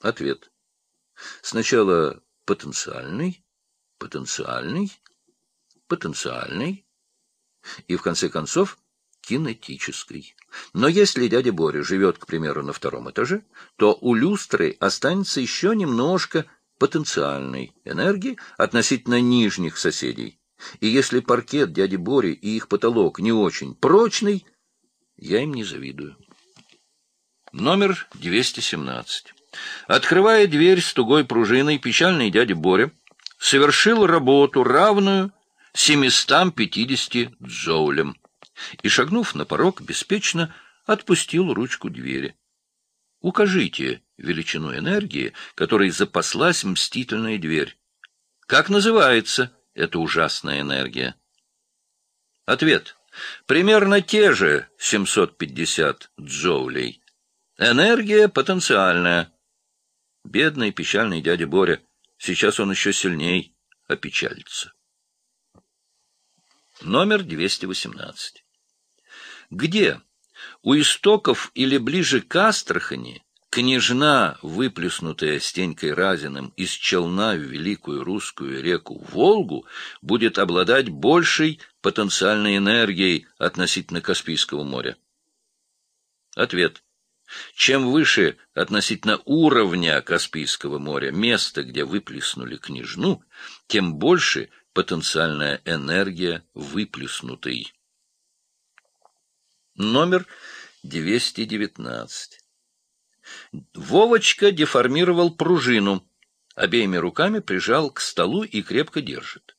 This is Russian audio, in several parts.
Ответ. Сначала потенциальный, потенциальный, потенциальный и, в конце концов, кинетической. Но если дядя Боря живет, к примеру, на втором этаже, то у люстры останется еще немножко потенциальной энергии относительно нижних соседей. И если паркет дяди Бори и их потолок не очень прочный, я им не завидую. Номер 217. Открывая дверь с тугой пружиной, печальный дядя Боря совершил работу, равную 750 джоулям, и, шагнув на порог, беспечно отпустил ручку двери. Укажите величину энергии, которой запаслась мстительная дверь. Как называется эта ужасная энергия? Ответ. Примерно те же 750 джоулей. Энергия потенциальная. Бедный печальный дядя Боря. Сейчас он еще сильней опечалится. Номер 218. Где? У истоков или ближе к Астрахани княжна, выплюснутая Стенькой Разиным из челна в великую русскую реку Волгу, будет обладать большей потенциальной энергией относительно Каспийского моря? Ответ. Чем выше относительно уровня Каспийского моря место, где выплеснули княжну, тем больше потенциальная энергия выплеснутой. Номер 219. Вовочка деформировал пружину, обеими руками прижал к столу и крепко держит.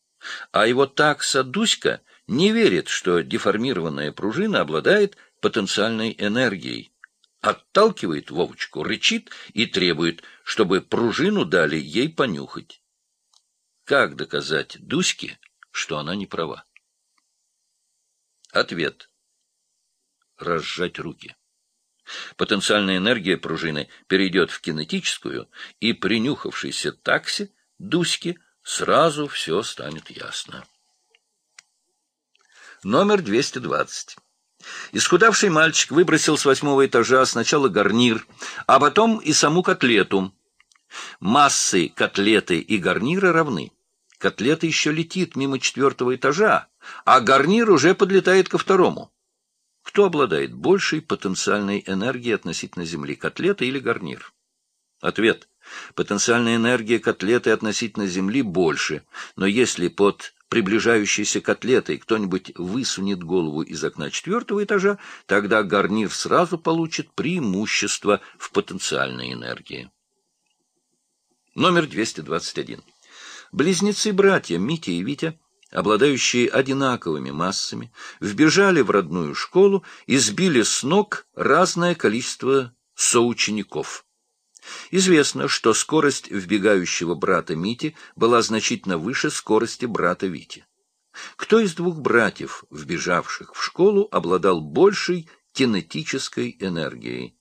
А его такса Дуська не верит, что деформированная пружина обладает потенциальной энергией. Отталкивает Вовочку, рычит и требует, чтобы пружину дали ей понюхать. Как доказать Дуське, что она не права? Ответ разжать руки. Потенциальная энергия пружины перейдет в кинетическую, и принюхавшейся такси, Дуське, сразу все станет ясно. Номер 220. Исхудавший мальчик выбросил с восьмого этажа сначала гарнир, а потом и саму котлету. Массы котлеты и гарнира равны. Котлета еще летит мимо четвертого этажа, а гарнир уже подлетает ко второму. Кто обладает большей потенциальной энергией относительно Земли, котлета или гарнир? Ответ. Потенциальная энергия котлеты относительно Земли больше, но если под приближающейся котлетой кто-нибудь высунет голову из окна четвертого этажа, тогда гарнир сразу получит преимущество в потенциальной энергии. Номер 221. Близнецы-братья Митя и Витя обладающие одинаковыми массами, вбежали в родную школу и сбили с ног разное количество соучеников. Известно, что скорость вбегающего брата Мити была значительно выше скорости брата Вити. Кто из двух братьев, вбежавших в школу, обладал большей кинетической энергией?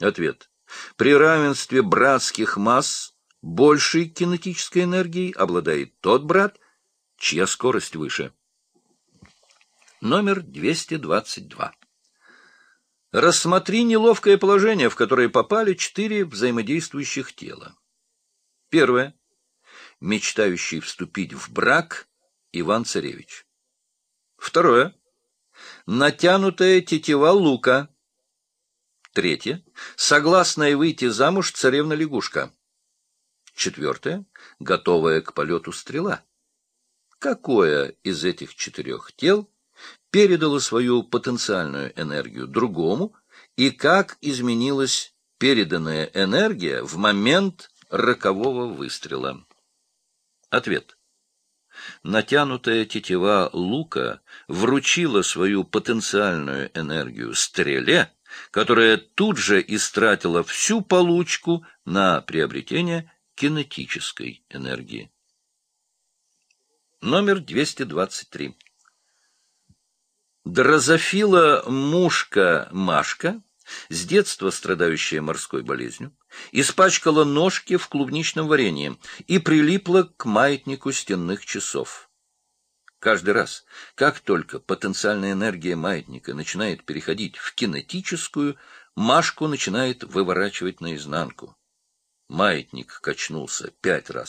Ответ. При равенстве братских масс большей кинетической энергией обладает тот брат, чья скорость выше. Номер 222. Рассмотри неловкое положение, в которое попали четыре взаимодействующих тела. Первое. Мечтающий вступить в брак Иван-Царевич. Второе. Натянутая тетива лука. Третье. Согласная выйти замуж царевна-лягушка. Четвертое. Готовая к полету стрела какое из этих четырех тел передало свою потенциальную энергию другому и как изменилась переданная энергия в момент рокового выстрела. Ответ. Натянутая тетива лука вручила свою потенциальную энергию стреле, которая тут же истратила всю получку на приобретение кинетической энергии. Номер 223. Дрозофила мушка Машка, с детства страдающая морской болезнью, испачкала ножки в клубничном варенье и прилипла к маятнику стенных часов. Каждый раз, как только потенциальная энергия маятника начинает переходить в кинетическую, Машку начинает выворачивать наизнанку. Маятник качнулся пять раз